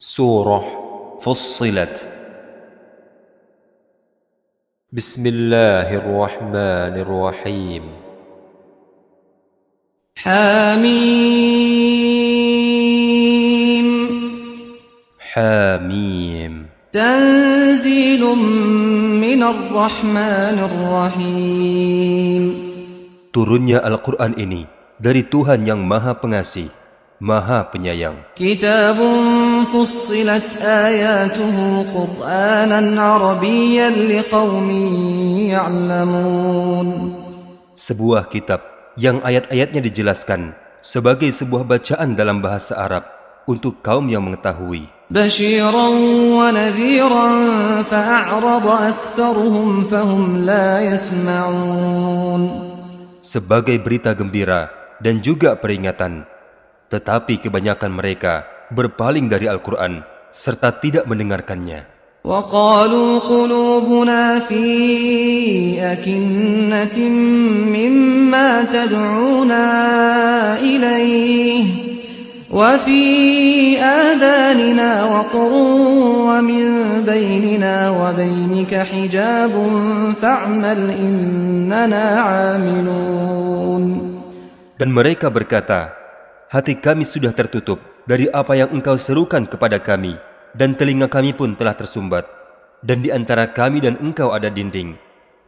سورة فصلت بسم الله الرحمن الرحيم حميم حاميم تنزيل من الرحمن الرحيم Turunnya Al-Quran ini dari Tuhan yang Maha Pengasih, Maha Penyayang. كتاب فصلت آياته قرآنا عربيا لقوم يعلمون Sebuah kitab yang ayat-ayatnya dijelaskan sebagai sebuah bacaan dalam bahasa Arab untuk kaum yang mengetahui. بشيرا ونذيرا فأعرض أكثرهم فهم لا يسمعون Sebagai berita gembira dan juga peringatan. Tetapi kebanyakan mereka berpaling dari Al-Quran serta tidak mendengarkannya. وقالوا قلوبنا في أكنة مما تدعونا إليه وفي آذاننا وقر ومن بيننا وبينك حجاب فاعمل إننا عاملون Dan mereka berkata, hati kami sudah tertutup dari apa yang engkau serukan kepada kami, dan telinga kami pun telah tersumbat. Dan di antara kami dan engkau ada dinding.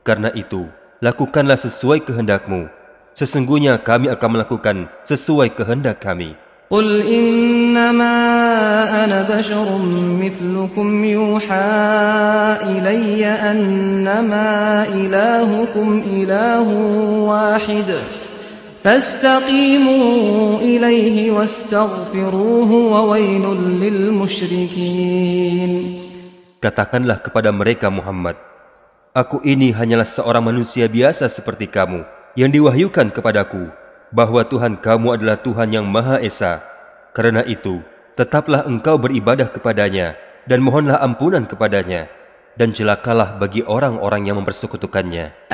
Karena itu, lakukanlah sesuai kehendakmu. Sesungguhnya kami akan melakukan sesuai kehendak kami. قل إنما أنا بشر مثلكم يوحى إلي أنما إلهكم إله واحد فاستقيموا إليه واستغفروه وويل للمشركين Katakanlah kepada mereka Muhammad, Aku ini hanyalah seorang manusia biasa seperti kamu, yang diwahyukan kepadaku, bahwa Tuhan kamu adalah Tuhan yang Maha Esa. Karena itu, tetaplah engkau beribadah kepadanya, dan mohonlah ampunan kepadanya, dan celakalah bagi orang-orang yang mempersekutukannya.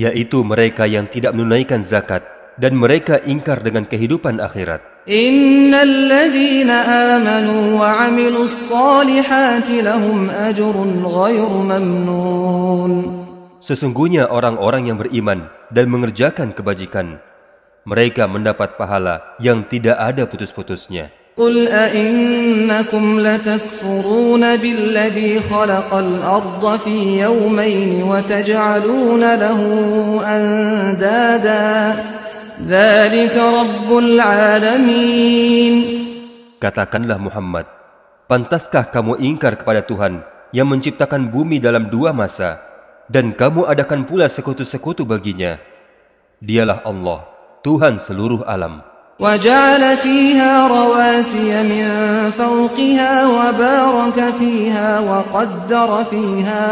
Yaitu mereka yang tidak menunaikan zakat dan mereka ingkar dengan kehidupan akhirat. Sesungguhnya orang-orang yang beriman dan mengerjakan kebajikan, mereka mendapat pahala yang tidak ada putus-putusnya. قل أئنكم لتكفرون بالذي خلق الأرض في يومين وتجعلون له أندادا ذلك رب العالمين Katakanlah Muhammad, pantaskah kamu ingkar kepada Tuhan yang menciptakan bumi dalam dua masa, dan kamu adakan pula sekutu-sekutu baginya? Dialah Allah, Tuhan seluruh alam. وجعل فيها رواسي من فوقها وبارك فيها وقدر فيها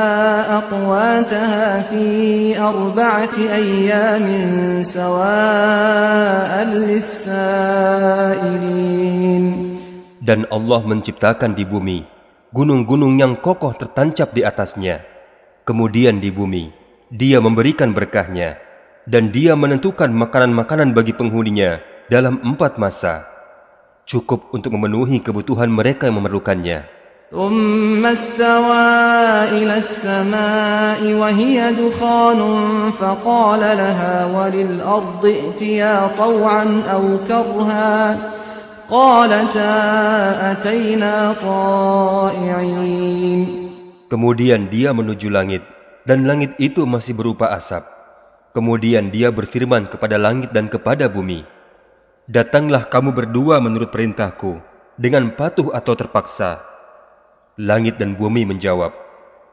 أقواتها في أربعة أيام سواء للسائلين Dan Allah menciptakan di bumi gunung-gunung yang kokoh tertancap di atasnya. Kemudian di bumi, dia memberikan berkahnya, dan dia menentukan makanan-makanan bagi penghuninya dalam empat masa. Cukup untuk memenuhi kebutuhan mereka yang memerlukannya. Kemudian dia menuju langit, dan langit itu masih berupa asap. Kemudian dia berfirman kepada langit dan kepada bumi, Datanglah kamu berdua menurut perintahku, dengan patuh atau terpaksa. Langit dan bumi menjawab,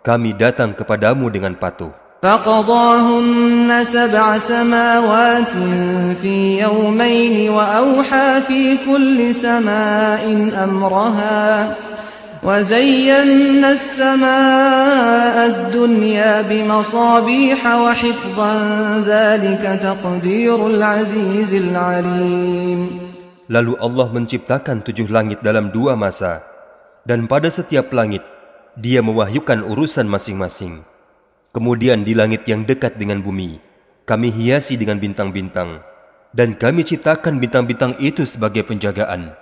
Kami datang kepadamu dengan patuh. فقضاهن سبع سماوات في يومين وأوحى في كل سماء أمرها وزينا السماء الدنيا بمصابيح وحفظا ذلك تقدير العزيز العليم Lalu Allah menciptakan tujuh langit dalam dua masa, dan pada setiap langit dia mewahyukan urusan masing-masing. Kemudian di langit yang dekat dengan bumi, kami hiasi dengan bintang-bintang, dan kami ciptakan bintang-bintang itu sebagai penjagaan.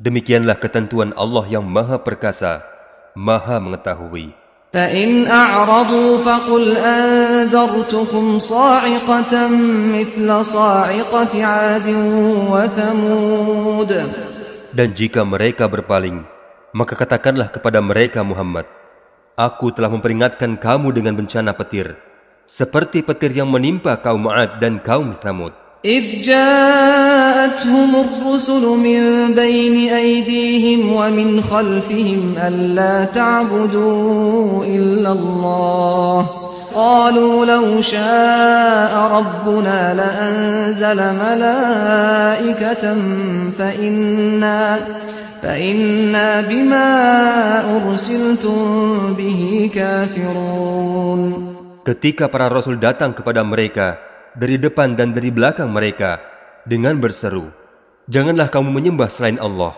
Demikianlah ketentuan Allah yang Maha Perkasa, Maha Mengetahui. فإن أعرضوا فقل أنذرتكم صاعقة مثل صاعقة عاد وثمود Dan jika mereka berpaling, maka katakanlah kepada mereka Muhammad, Aku telah memperingatkan kamu dengan bencana petir, seperti petir yang menimpa kaum Ma'ad dan kaum Thamud. إذ جاءتهم الرسل من بين أيديهم ومن خلفهم ألا تعبدوا إلا الله. قالوا لو شاء ربنا لأنزل ملائكة فإنا فإنا بما أرسلتم به كافرون. Ketika para rasul datang kepada mereka dari depan dan dari belakang mereka dengan berseru, "Janganlah kamu menyembah selain Allah."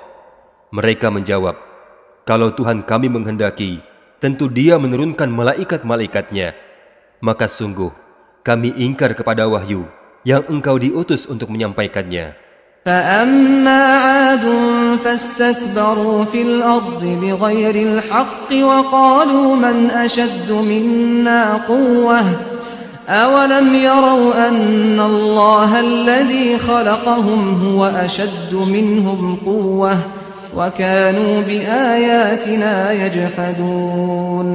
Mereka menjawab, "Kalau Tuhan kami menghendaki, tentu Dia menurunkan malaikat-malaikatnya. Maka sungguh kami ingkar kepada wahyu yang engkau diutus untuk menyampaikannya." فأما عاد فاستكبروا في الأرض بغير الحق وقالوا من أشد منا قوة أولم يروا أن الله الذي خلقهم هو أشد منهم قوة وكانوا بآياتنا يجحدون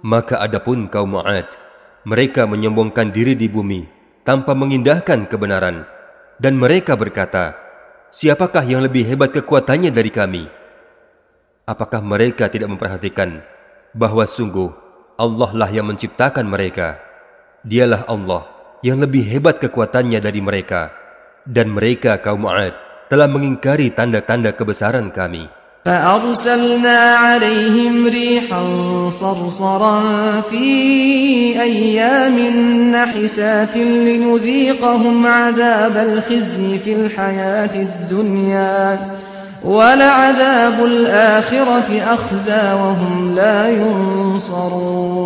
Maka adapun kaum Ma'ad, mereka menyombongkan diri di bumi tanpa mengindahkan kebenaran. Dan mereka berkata, Siapakah yang lebih hebat kekuatannya dari kami? Apakah mereka tidak memperhatikan bahwa sungguh Allah lah yang menciptakan mereka? Dialah Allah yang lebih hebat kekuatannya dari mereka. Dan mereka kaum Ma'ad telah mengingkari tanda-tanda kebesaran kami. فأرسلنا عليهم ريحا صرصرا في أيام نحسات لنذيقهم عذاب الخزي في الحياة الدنيا ولعذاب الآخرة أخزى وهم لا ينصرون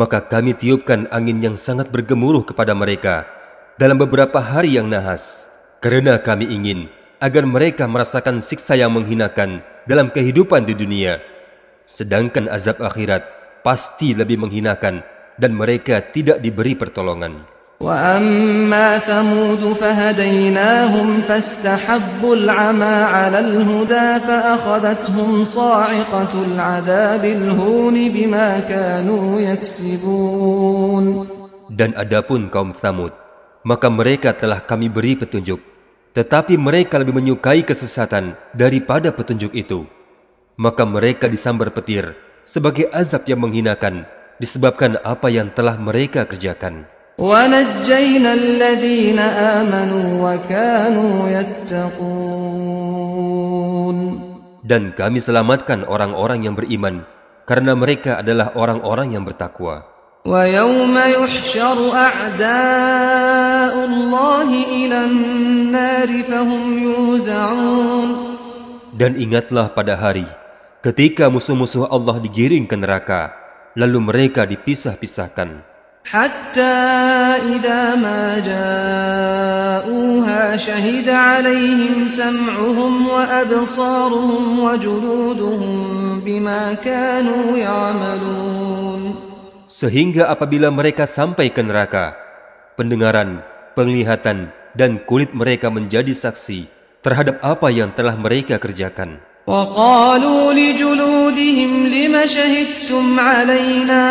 maka kami tiupkan angin yang sangat bergemuruh kepada mereka dalam beberapa hari yang nahas, karena kami ingin agar mereka merasakan siksa yang menghinakan dalam kehidupan di dunia. Sedangkan azab akhirat pasti lebih menghinakan dan mereka tidak diberi pertolongan. وأما ثمود فهديناهم فاستحبوا العمى على الهدى فأخذتهم صاعقة العذاب الهون بما كانوا يكسبون Dan adapun kaum Thamud, maka mereka telah kami beri petunjuk, tetapi mereka lebih menyukai kesesatan daripada petunjuk itu. Maka mereka disambar petir sebagai azab yang menghinakan disebabkan apa yang telah mereka kerjakan. ونجينا الذين آمنوا وكانوا يتقون Dan kami selamatkan orang-orang yang beriman karena mereka adalah orang-orang yang bertakwa. ويوم يحشر أعداء الله إلى النار فهم يوزعون Dan ingatlah pada hari ketika musuh-musuh Allah digiring ke neraka, lalu mereka dipisah-pisahkan. حتى إذا ما جاءوها شهد عليهم سمعهم وأبصارهم وجلودهم بما كانوا يعملون Sehingga apabila mereka sampai ke neraka, pendengaran, penglihatan, dan kulit mereka menjadi saksi terhadap apa yang telah mereka kerjakan. وقالوا لجلودهم لم شهدتم علينا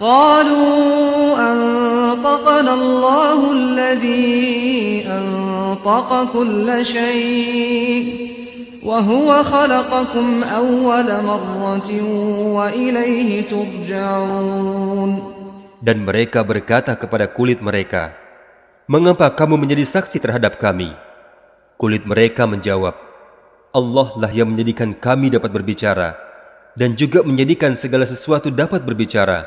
قالوا أنطقنا الله الذي أنطق كل شيء وهو خلقكم أول مرة وإليه ترجعون Dan mereka berkata kepada kulit mereka, Mengapa kamu menjadi saksi terhadap kami? Kulit mereka menjawab, Allah lah yang menjadikan kami dapat berbicara, dan juga menjadikan segala sesuatu dapat berbicara,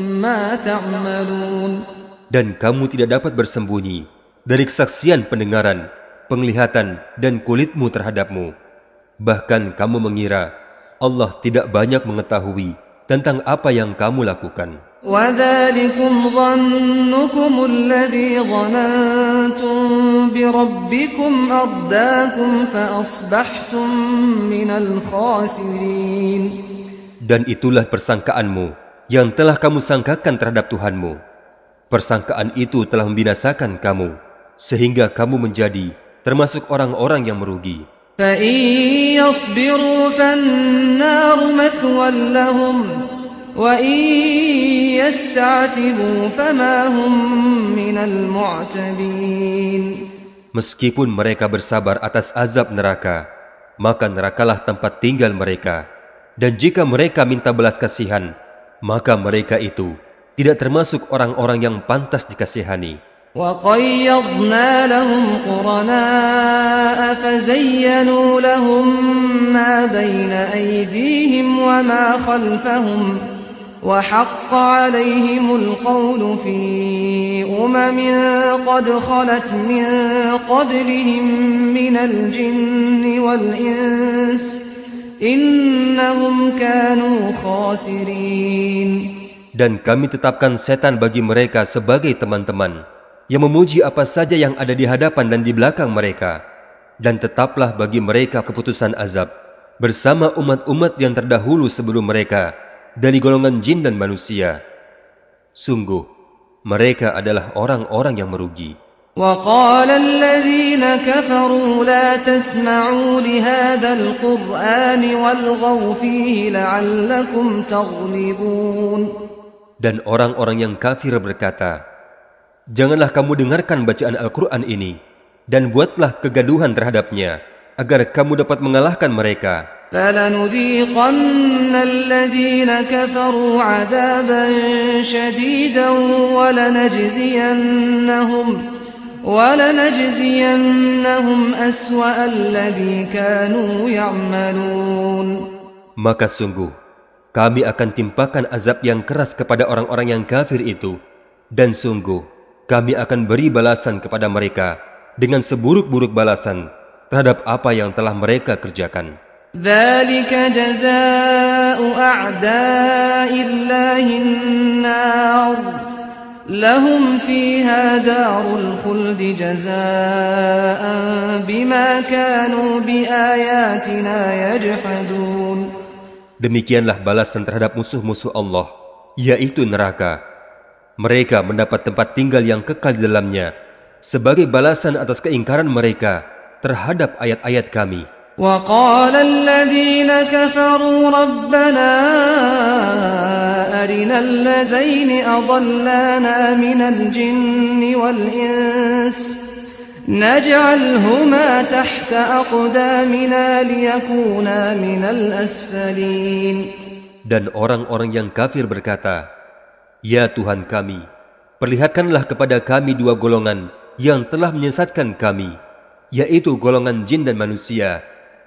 Dan kamu tidak dapat bersembunyi dari kesaksian pendengaran, penglihatan, dan kulitmu terhadapmu. Bahkan kamu mengira Allah tidak banyak mengetahui tentang apa yang kamu lakukan. Dan itulah persangkaanmu yang telah kamu sangkakan terhadap Tuhanmu. Persangkaan itu telah membinasakan kamu, sehingga kamu menjadi termasuk orang-orang yang merugi. Meskipun mereka bersabar atas azab neraka, maka nerakalah tempat tinggal mereka. Dan jika mereka minta belas kasihan, maka mereka itu tidak termasuk orang-orang yang pantas dikasihani. وقيضنا لهم قرناء فزينوا لهم ما بين أيديهم وما خلفهم وحق عليهم القول في أمم قد خلت من قبلهم من الجن والإنس Dan kami tetapkan setan bagi mereka sebagai teman-teman yang memuji apa saja yang ada di hadapan dan di belakang mereka. Dan tetaplah bagi mereka keputusan azab bersama umat-umat yang terdahulu sebelum mereka dari golongan jin dan manusia. Sungguh, mereka adalah orang-orang yang merugi. وقال الذين كفروا لا تسمعوا لهذا القرآن والغوا فيه لعلكم تغلبون Dan orang-orang yang kafir berkata, Janganlah kamu dengarkan bacaan Al-Quran ini, dan buatlah kegaduhan terhadapnya, agar kamu dapat mengalahkan mereka. فلنذيقن الذين كفروا عذابا شديدا ولنجزينهم ولنجزينهم أسوأ الذي كانوا يعملون Maka sungguh, kami akan timpakan azab yang keras kepada orang-orang yang kafir itu. Dan sungguh, kami akan beri balasan kepada mereka dengan seburuk-buruk balasan terhadap apa yang telah mereka kerjakan. ذلك جزاء أعداء الله النار لهم فيها دار الخلد جزاء بما كانوا بآياتنا يجحدون Demikianlah balasan terhadap musuh-musuh Allah, yaitu neraka. Mereka mendapat tempat tinggal yang kekal di dalamnya, sebagai balasan atas keingkaran mereka terhadap ayat-ayat kami. وقال الذين كفروا ربنا أرنا الذين أضلانا من الجن والإنس نجعلهما تحت أقدامنا ليكونا من الأسفلين Dan orang-orang yang kafir berkata, Ya Tuhan kami, perlihatkanlah kepada kami dua golongan yang telah menyesatkan kami, yaitu golongan jin dan manusia,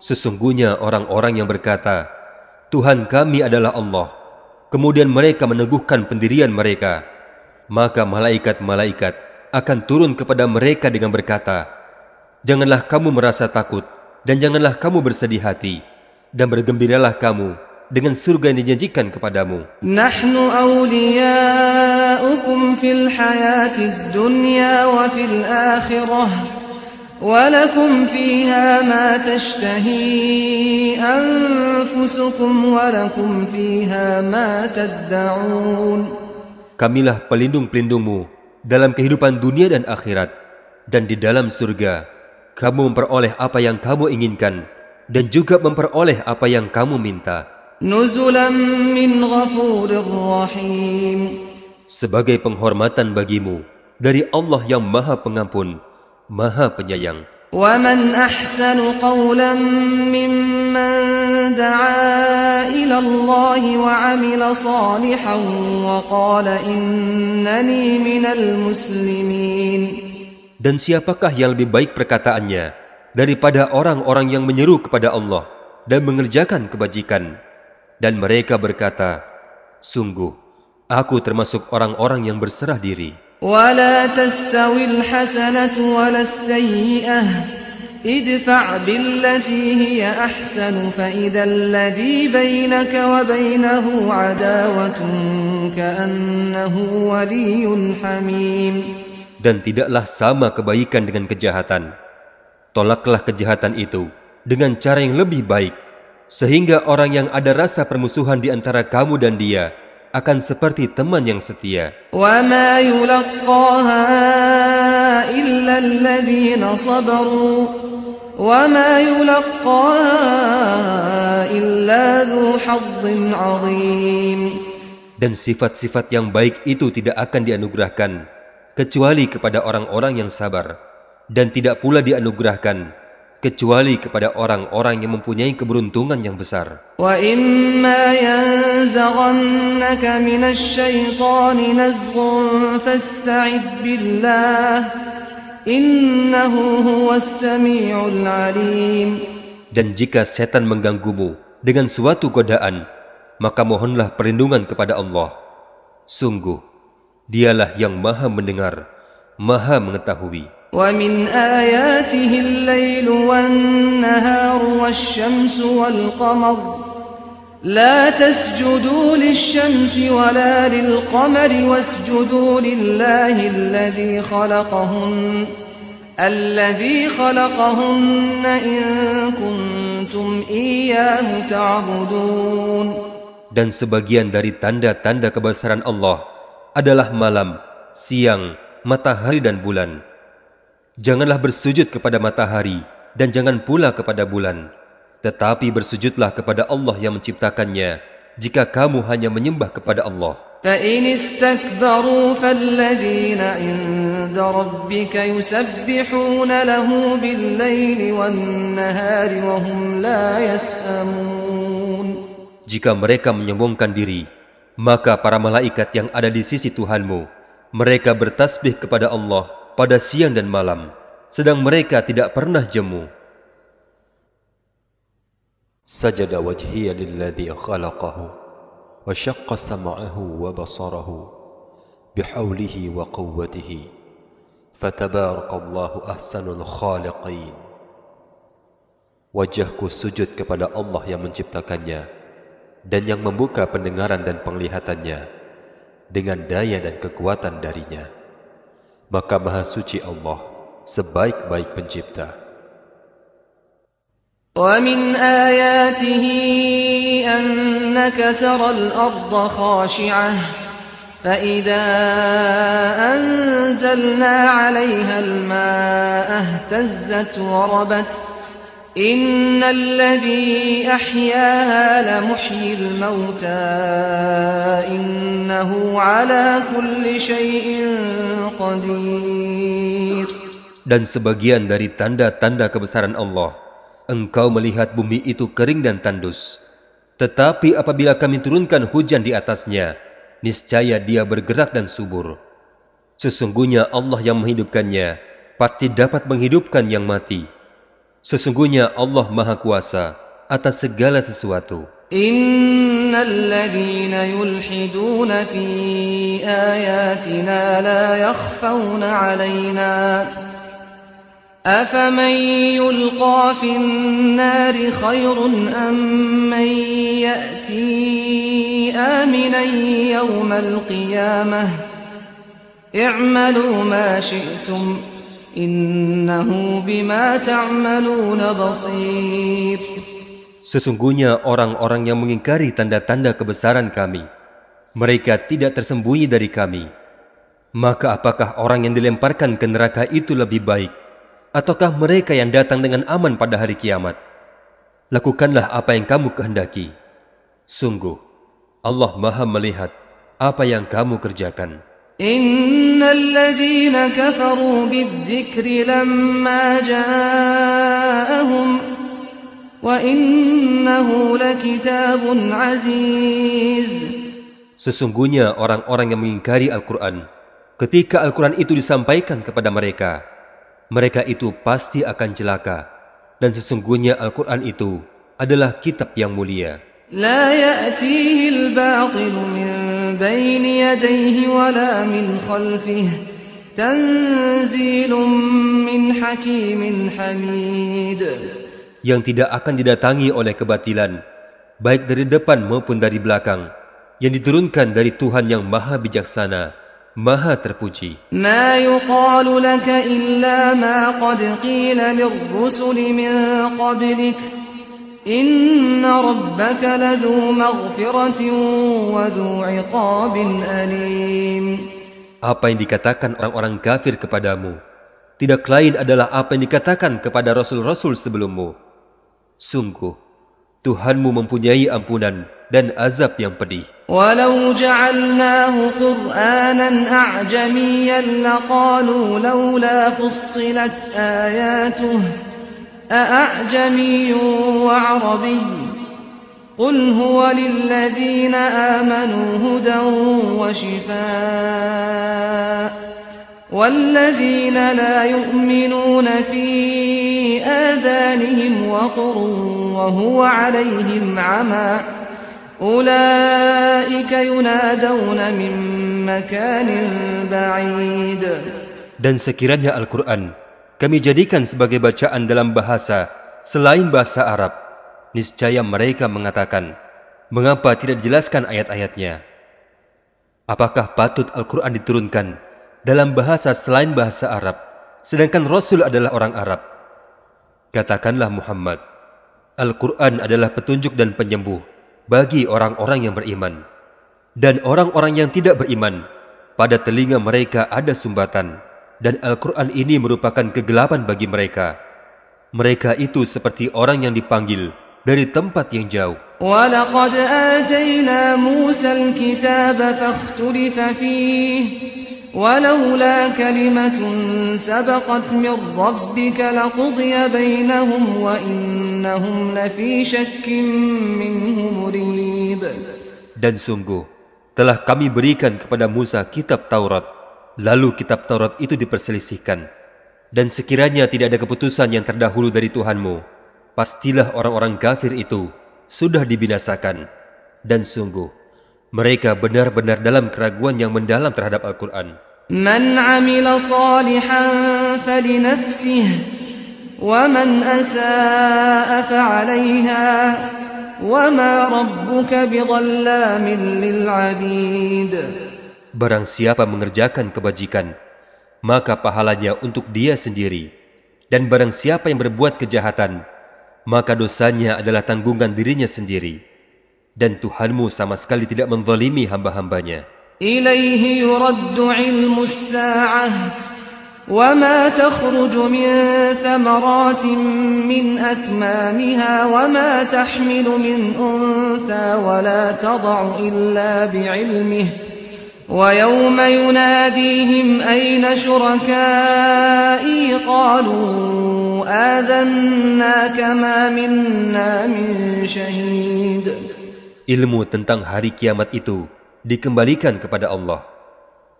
Sesungguhnya orang-orang yang berkata, Tuhan kami adalah Allah. Kemudian mereka meneguhkan pendirian mereka. Maka malaikat-malaikat akan turun kepada mereka dengan berkata, Janganlah kamu merasa takut, dan janganlah kamu bersedih hati, dan bergembiralah kamu dengan surga yang dijanjikan kepadamu. Nahnu awliya'ukum fil hayati dunya wa fil akhirah. ولكم فيها ما تشتهي أنفسكم ولكم فيها ما تدعون Kamilah pelindung-pelindungmu dalam kehidupan dunia dan akhirat. dan di dalam surga kamu memperoleh apa yang kamu inginkan dan juga memperoleh apa yang kamu minta نزلا من غفور رحيم sebagai penghormatan bagimu dari Allah yang Maha Pengampun, Maha Penyayang. ومن أحسن قولا ممن دعا إلى الله وعمل صالحا وقال إنني من المسلمين Dan siapakah yang lebih baik perkataannya daripada orang-orang yang menyeru kepada Allah dan mengerjakan kebajikan? Dan mereka berkata, Sungguh, aku termasuk orang-orang yang berserah diri. ولا تستوي الحسنة ولا السيئة ادفع بالتي هي أحسن فإذا الذي بينك وبينه عداوة كأنه ولي حميم Dan tidaklah sama kebaikan dengan kejahatan. Tolaklah kejahatan itu dengan cara yang lebih baik, sehingga orang yang ada rasa permusuhan di antara kamu dan dia akan seperti teman yang setia. Dan sifat-sifat yang baik itu tidak akan dianugerahkan, kecuali kepada orang-orang yang sabar, dan tidak pula dianugerahkan kecuali kepada orang-orang yang mempunyai keberuntungan yang besar. Dan jika setan mengganggumu dengan suatu godaan, maka mohonlah perlindungan kepada Allah. Sungguh, dialah yang maha mendengar, maha mengetahui. ومن آياته الليل والنهار والشمس والقمر لا تسجدوا للشمس ولا للقمر واسجدوا لله الذي خلقهن الذي خلقهن إن كنتم إياه تعبدون Dan sebagian dari tanda-tanda kebesaran Allah adalah malam, siang, matahari dan bulan. Janganlah bersujud kepada matahari dan jangan pula kepada bulan. Tetapi bersujudlah kepada Allah yang menciptakannya jika kamu hanya menyembah kepada Allah. فإن استكبروا فالذين عند ربك يسبحون له بالليل والنهار وهم لا يسأمون Jika mereka menyombongkan diri, maka para malaikat yang ada di sisi Tuhanmu, mereka bertasbih kepada Allah pada siang dan malam, sedang mereka tidak pernah jemu. Sajada wajhiya lilladhi khalaqahu wa syaqqa sama'ahu wa basarahu bihawlihi wa quwwatihi fatabarakallahu ahsanul khaliqin. Wajahku sujud kepada Allah yang menciptakannya dan yang membuka pendengaran dan penglihatannya dengan daya dan kekuatan darinya. Maka maha suci Allah sebaik-baik pencipta. ومن آياته أنك ترى الأرض خاشعة فإذا أنزلنا عليها الماء اهتزت وربت إن الذي أحياها لمحيي الموتى إنه على كل شيء قدير Dan sebagian dari tanda-tanda kebesaran Allah, engkau melihat bumi itu kering dan tandus. Tetapi apabila kami turunkan hujan di atasnya, niscaya dia bergerak dan subur. Sesungguhnya Allah yang menghidupkannya, pasti dapat menghidupkan yang mati. Sesungguhnya Allah Maha Kuasa atas segala sesuatu. أفمن يلقى في النار خير أم من يأتي آمنا يوم القيامة اعملوا ما شئتم Sesungguhnya orang-orang yang mengingkari tanda-tanda kebesaran kami, mereka tidak tersembunyi dari kami. Maka apakah orang yang dilemparkan ke neraka itu lebih baik? Ataukah mereka yang datang dengan aman pada hari kiamat? Lakukanlah apa yang kamu kehendaki. Sungguh, Allah maha melihat apa yang kamu kerjakan. إن الذين كفروا بالذكر لما جاءهم وإنه لكتاب عزيز Sesungguhnya orang-orang yang mengingkari Al-Quran, ketika Al-Quran itu disampaikan kepada mereka, mereka itu pasti akan celaka. Dan sesungguhnya Al-Quran itu adalah kitab yang mulia. لا يأتيه الباطل من بين يديه ولا من خلفه تنزيل من حكيم حميد Yang tidak akan didatangi oleh kebatilan, baik dari depan maupun dari belakang, yang diturunkan dari Tuhan yang maha bijaksana, maha terpuji. ما يقال لك إلا ما قد قيل للرسل من إن ربك لذو مغفرة وذو عقاب أليم. Apa yang dikatakan orang-orang kafir kepadamu tidak lain adalah apa yang dikatakan kepada rasul-rasul sebelummu. Sungguh, Tuhanmu mempunyai ampunan dan azab yang pedih. Walau ja'alnahu Qur'anan a'jamiyan laqalu lawla fussilat ayatuhu أأعجمي وعربي قل هو للذين آمنوا هدى وشفاء والذين لا يؤمنون في آذانهم وقر وهو عليهم عمى أولئك ينادون من مكان بعيد Dan sekiranya Al-Quran kami jadikan sebagai bacaan dalam bahasa selain bahasa Arab, niscaya mereka mengatakan, mengapa tidak dijelaskan ayat-ayatnya? Apakah patut Al-Quran diturunkan dalam bahasa selain bahasa Arab, sedangkan Rasul adalah orang Arab? Katakanlah Muhammad, Al-Quran adalah petunjuk dan penyembuh bagi orang-orang yang beriman. Dan orang-orang yang tidak beriman, pada telinga mereka ada sumbatan, dan Al-Quran ini merupakan kegelapan bagi mereka. Mereka itu seperti orang yang dipanggil dari tempat yang jauh. ولقد آتينا موسى الكتاب فاختلف فيه ولولا كلمة سبقت من ربك لقضي بينهم وإنهم لفي شك منه مريب Dan sungguh, telah kami berikan kepada Musa kitab Taurat. Lalu kitab Taurat itu diperselisihkan. Dan sekiranya tidak ada keputusan yang terdahulu dari Tuhanmu, pastilah orang-orang kafir itu sudah dibinasakan. Dan sungguh, mereka benar-benar dalam keraguan yang mendalam terhadap Al-Quran. Man amila salihan falinafsih, wa man asa'a fa'alayha, wa ma rabbuka bidhallamin. Barang siapa mengerjakan kebajikan, maka pahalanya untuk dia sendiri. Dan barang siapa yang berbuat kejahatan, maka dosanya adalah tanggungan dirinya sendiri. Dan Tuhanmu sama sekali tidak menzalimi hamba-hambanya. إليه يرد علم الساعة وما تخرج من ثمرات من أكمامها وما تحمل من أنثى ولا تضع إلا بعلمه ويوم يناديهم أين شركائي قالوا آذناك ما منا من شهيد Ilmu tentang hari kiamat itu dikembalikan kepada Allah.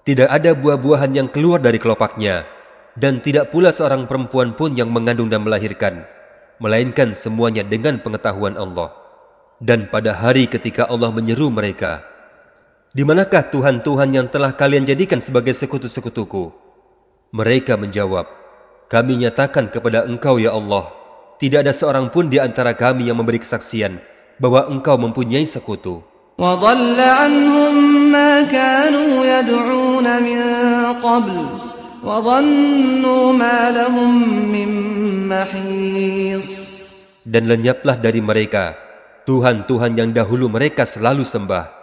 Tidak ada buah-buahan yang keluar dari kelopaknya, dan tidak pula seorang perempuan pun yang mengandung dan melahirkan, melainkan semuanya dengan pengetahuan Allah. Dan pada hari ketika Allah menyeru mereka, di manakah Tuhan-Tuhan yang telah kalian jadikan sebagai sekutu-sekutuku? Mereka menjawab, kami nyatakan kepada engkau ya Allah, tidak ada seorang pun di antara kami yang memberi kesaksian bahwa engkau mempunyai sekutu. وضل عنهم ما كانوا يدعون من قبل وظنوا ما لهم من محيص Dan lenyaplah dari mereka Tuhan-Tuhan yang dahulu mereka selalu sembah.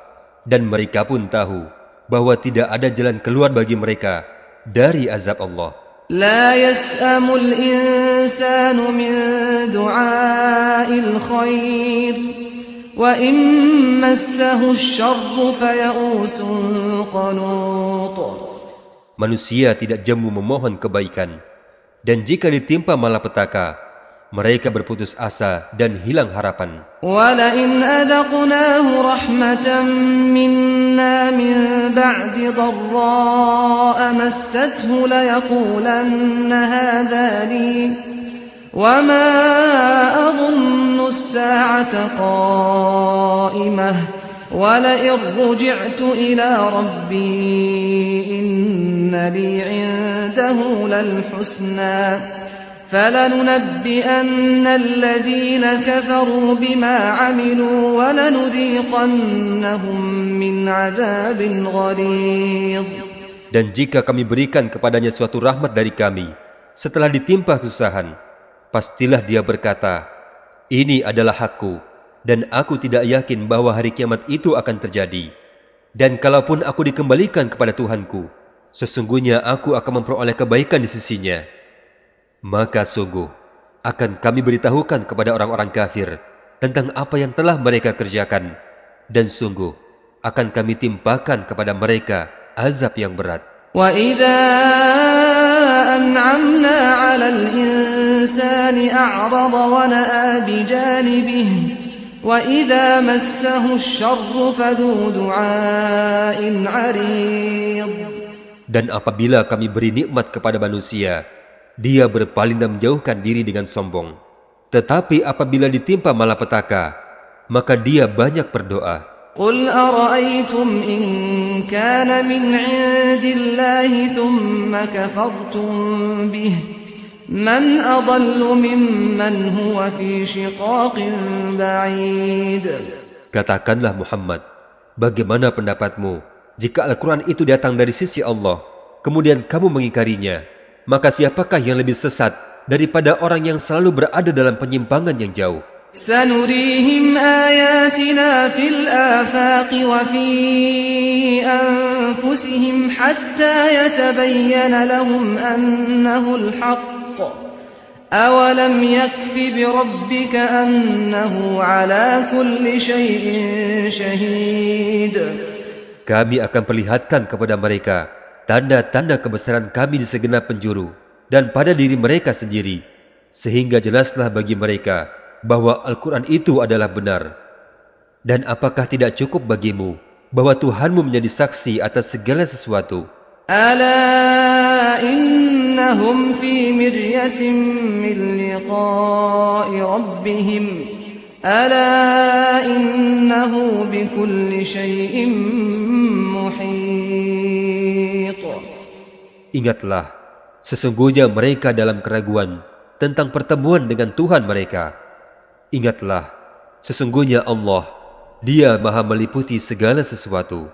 Dan mereka pun tahu bahwa tidak ada jalan keluar bagi mereka dari azab Allah. لا يسأم الإنسان من دعاء الخير وإن مسه الشر فيئوس قنوط Manusia tidak jemu memohon kebaikan, dan jika ditimpa malapetaka, mereka berputus asa dan hilang harapan. ولئن أذقناه رحمة منا من بعد ضراء مسته ليقولن هذا لي وما أظن الساعة قائمة ولئن رجعت إلى ربي إن لي عنده للحسنى فلننبئن الذين كفروا بما عملوا ولنذيقنهم من عذاب غليظ Dan jika kami berikan kepadanya suatu rahmat dari kami, setelah ditimpa kesusahan, pastilah dia berkata, ini adalah hakku, dan aku tidak yakin bahwa hari kiamat itu akan terjadi. Dan kalaupun aku dikembalikan kepada Tuhanku, sesungguhnya aku akan memperoleh kebaikan di sisinya. Maka sungguh, akan kami beritahukan kepada orang-orang kafir tentang apa yang telah mereka kerjakan. Dan sungguh, akan kami timpakan kepada mereka azab yang berat. وإذا أنعمنا على الإنسان أعرض ونأى بجانبه وإذا مسه الشر فذو دعاء عريض Dan apabila kami beri nikmat kepada manusia, dia berpaling dan menjauhkan diri dengan sombong. Tetapi apabila ditimpa malapetaka, maka dia banyak berdoa. قل أرأيتم إن كان من عند الله ثم كفرتم به من أضل ممن هو في شقاق بعيد Katakanlah Muhammad, bagaimana pendapatmu jika Al-Quran itu datang dari sisi Allah, kemudian kamu mengingkarinya, maka siapakah yang lebih sesat daripada orang yang selalu berada dalam penyimpangan yang jauh? سنريهم آياتنا في الآفاق وفي أنفسهم حتى يتبين لهم أنه الحق أولم يكف بربك أنه على كل شيء شهيد Kami akan perlihatkan kepada mereka tanda-tanda kebesaran kami di segenap penjuru dan pada diri mereka sendiri, sehingga jelaslah bagi mereka bahwa Al-Quran itu adalah benar. Dan apakah tidak cukup bagimu bahwa Tuhanmu menjadi saksi atas segala sesuatu? Ala innahum fi min liqa'i rabbihim. Ala innahu. Ingatlah, sesungguhnya mereka dalam keraguan tentang pertemuan dengan Tuhan mereka. Ingatlah, sesungguhnya Allah, Dia maha meliputi segala sesuatu.